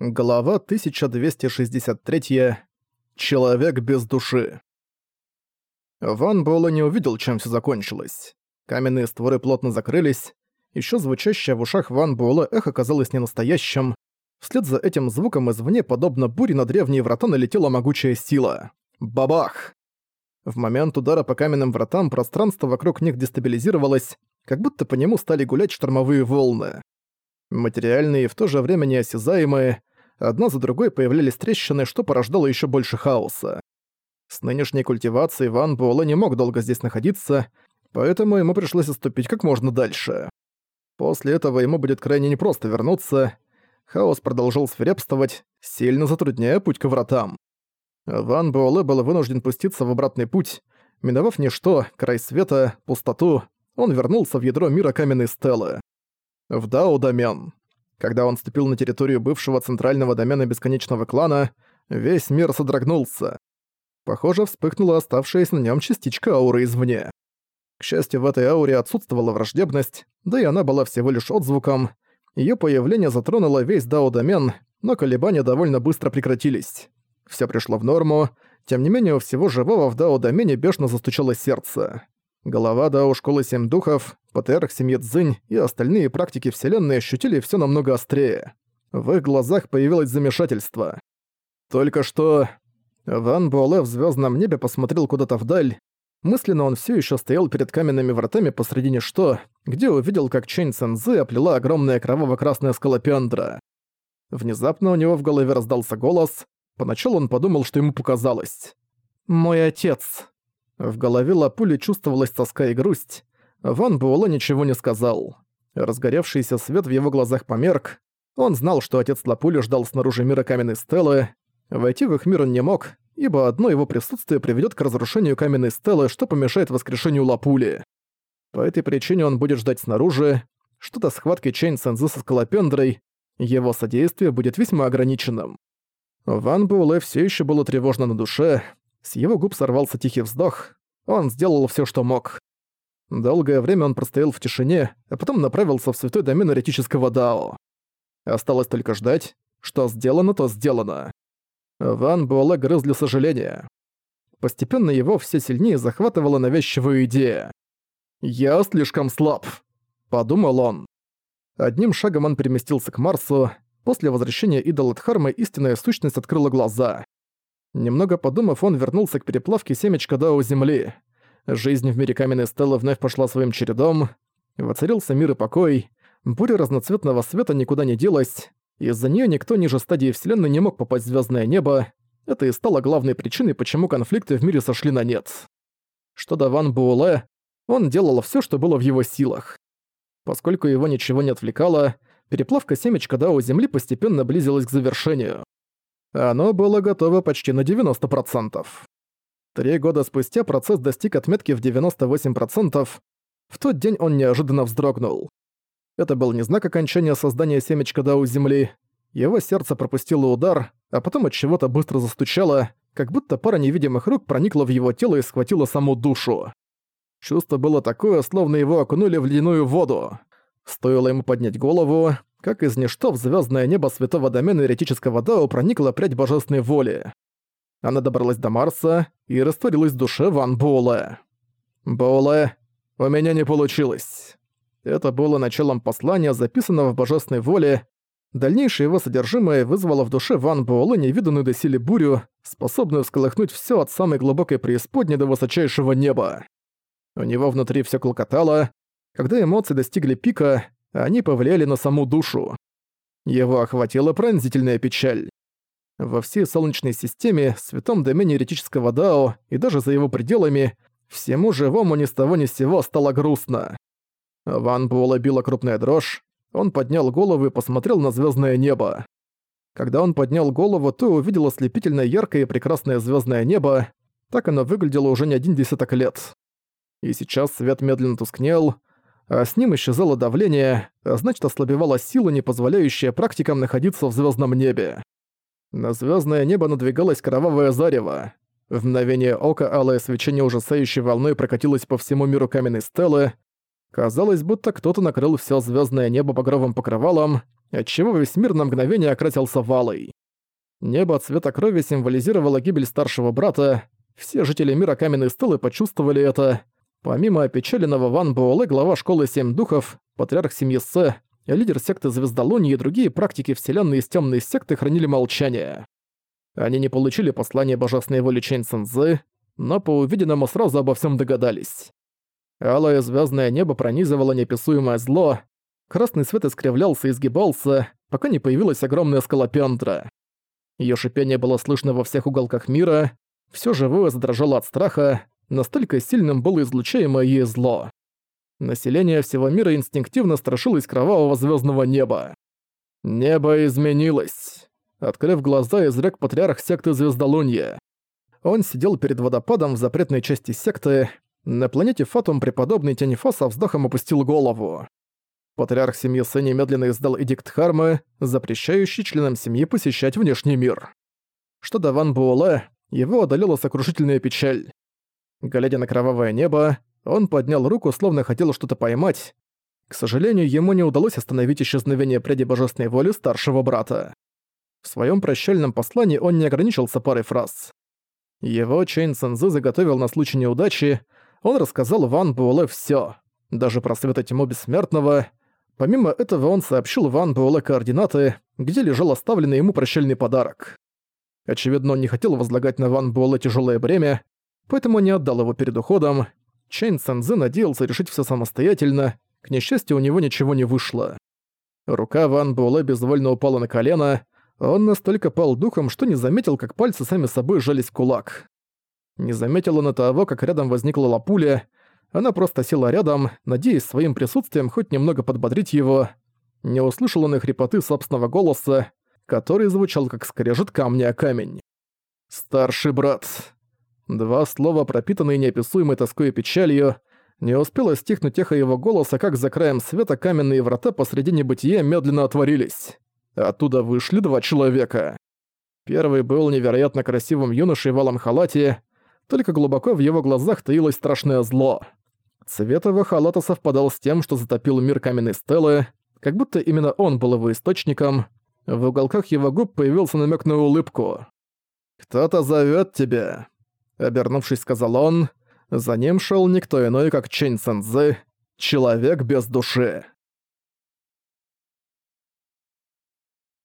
Глава 1263. Человек без души. Ван Буэлэ не увидел, чем все закончилось. Каменные створы плотно закрылись. Еще звучащее в ушах Ван Буэлэ эхо казалось ненастоящим. Вслед за этим звуком извне, подобно буре на древние врата, налетела могучая сила. Бабах! В момент удара по каменным вратам пространство вокруг них дестабилизировалось, как будто по нему стали гулять штормовые волны. Материальные и в то же время неосязаемые, одна за другой появлялись трещины, что порождало еще больше хаоса. С нынешней культивацией Ван Буэлэ не мог долго здесь находиться, поэтому ему пришлось отступить как можно дальше. После этого ему будет крайне непросто вернуться. Хаос продолжал свирепствовать, сильно затрудняя путь к вратам. Ван Буэлэ был вынужден пуститься в обратный путь. Миновав ничто, край света, пустоту, он вернулся в ядро мира каменной стелы. В Дао-домен. Когда он ступил на территорию бывшего центрального домена Бесконечного клана, весь мир содрогнулся. Похоже, вспыхнула оставшаяся на нем частичка ауры извне. К счастью, в этой ауре отсутствовала враждебность, да и она была всего лишь отзвуком. Ее появление затронуло весь Дао-домен, но колебания довольно быстро прекратились. Все пришло в норму, тем не менее у всего живого в Дао-домене бешено застучало сердце. Голова Дао Школы Семь Духов, ПТР Семьи Цзинь и остальные практики Вселенной ощутили все намного острее. В их глазах появилось замешательство. Только что... Ван Буэлэ в звездном небе посмотрел куда-то вдаль. Мысленно он все еще стоял перед каменными вратами посредине что, где увидел, как Чэнь Цэнзы оплела огромная кроваво-красная скалопендра. Внезапно у него в голове раздался голос. Поначалу он подумал, что ему показалось. «Мой отец». В голове Лапули чувствовалась тоска и грусть. Ван Буэлэ ничего не сказал. Разгоревшийся свет в его глазах померк. Он знал, что отец Лапули ждал снаружи мира каменной стелы. Войти в их мир он не мог, ибо одно его присутствие приведет к разрушению каменной стелы, что помешает воскрешению Лапули. По этой причине он будет ждать снаружи. Что-то схватки Чейн Сензы со Скалопендрой. Его содействие будет весьма ограниченным. Ван Буэлэ все еще было тревожно на душе, с его губ сорвался тихий вздох. Он сделал все, что мог. Долгое время он простоял в тишине, а потом направился в святой домен эретического Дао. Осталось только ждать. Что сделано, то сделано. Ван Буэлэ для сожаления. Постепенно его все сильнее захватывала навязчивая идея. «Я слишком слаб», — подумал он. Одним шагом он переместился к Марсу. После возвращения идола Дхармы истинная сущность открыла глаза. Немного подумав, он вернулся к переплавке семечка Дао Земли. Жизнь в мире каменной стелы вновь пошла своим чередом. Воцарился мир и покой. Буря разноцветного света никуда не делась. Из-за нее никто ниже стадии Вселенной не мог попасть в звездное небо. Это и стало главной причиной, почему конфликты в мире сошли на нет. Что до Ван Буэлэ, он делал все, что было в его силах. Поскольку его ничего не отвлекало, переплавка семечка Дао Земли постепенно близилась к завершению. Оно было готово почти на 90%. Три года спустя процесс достиг отметки в 98%. В тот день он неожиданно вздрогнул. Это был не знак окончания создания семечка Дау Земли. Его сердце пропустило удар, а потом от чего-то быстро застучало, как будто пара невидимых рук проникла в его тело и схватила саму душу. Чувство было такое, словно его окунули в ледяную воду. Стоило ему поднять голову, как из ничто в звездное небо святого домена еретического Дао проникла прядь божественной воли. Она добралась до Марса и растворилась в душе Ван Буэлэ. «Буэлэ, у меня не получилось». Это было началом послания, записанного в божественной воле. Дальнейшее его содержимое вызвало в душе Ван Буэлэ невиданную доселе бурю, способную сколыхнуть все от самой глубокой преисподней до высочайшего неба. У него внутри все клокотало. Когда эмоции достигли пика, они повлияли на саму душу. Его охватила пронзительная печаль. Во всей Солнечной системе, святом домене еретического Дао и даже за его пределами, всему живому ни с того ни с сего стало грустно. Ван Буэлла била крупная дрожь, он поднял голову и посмотрел на звездное небо. Когда он поднял голову, то увидел ослепительно яркое и прекрасное звездное небо, так оно выглядело уже не один десяток лет. И сейчас свет медленно тускнел, а с ним исчезало давление, а значит ослабевала сила, не позволяющая практикам находиться в звездном небе. На звездное небо надвигалось кровавое зарево. В мгновение ока алое свечение ужасающей волной прокатилось по всему миру каменной стелы. Казалось, будто кто-то накрыл все звездное небо багровым покрывалом, отчего весь мир на мгновение окрасился валой. Небо цвета крови символизировало гибель старшего брата, все жители мира Каменной Стелы почувствовали это. Помимо опечаленного Ван Буэлэ, глава школы Семь Духов, патриарх семьи Сэ, лидер секты Звездолунии и другие практики вселенной из темной секты хранили молчание. Они не получили послание божественной воли Чэнь Цэнзы, но по увиденному сразу обо всем догадались. Алое звездное небо пронизывало неописуемое зло, красный свет искривлялся и изгибался, пока не появилась огромная скалопендра. Её шипение было слышно во всех уголках мира, всё живое задрожало от страха, настолько сильным было излучаемое ей зло. Население всего мира инстинктивно страшилось кровавого звездного неба. Небо изменилось. Открыв глаза, изрек патриарх секты Звездолунья. Он сидел перед водопадом в запретной части секты. На планете Фатум преподобный Тенефа со вздохом опустил голову. Патриарх семьи Сы немедленно издал эдикт Хармы, запрещающий членам семьи посещать внешний мир. Что до Ван Буэлэ, его одолела сокрушительная печаль. Глядя на кровавое небо, он поднял руку, словно хотел что-то поймать. К сожалению, ему не удалось остановить исчезновение пряди божественной воли старшего брата. В своем прощальном послании он не ограничился парой фраз. Его Чейн Цэнзы заготовил на случай неудачи, он рассказал Ван Буэлэ всё, даже про света тьму бессмертного. Помимо этого он сообщил Ван Буэлэ координаты, где лежал оставленный ему прощальный подарок. Очевидно, он не хотел возлагать на Ван Буэлэ тяжелое бремя, поэтому не отдал его перед уходом. Чэнь Цэнзы надеялся решить все самостоятельно, к несчастью, у него ничего не вышло. Рука Ван Буэлэ безвольно упала на колено, он настолько пал духом, что не заметил, как пальцы сами собой сжались в кулак. Не заметил он и того, как рядом возникла лапуля, она просто села рядом, надеясь своим присутствием хоть немного подбодрить его. Не услышал он и хрипоты собственного голоса, который звучал как скрежет камня о камень. «Старший брат». Два слова, пропитанные неописуемой тоской и печалью, не успело стихнуть эхо его голоса, как за краем света каменные врата посреди небытия медленно отворились. Оттуда вышли два человека. Первый был невероятно красивым юношей в алом халате, только глубоко в его глазах таилось страшное зло. Цвет его халата совпадал с тем, что затопил мир каменной стелы, как будто именно он был его источником. В уголках его губ появился намек на улыбку. «Кто-то зовет тебя», Обернувшись, сказал он. За ним шел никто иной, как Чэнь Цэнзы, человек без души.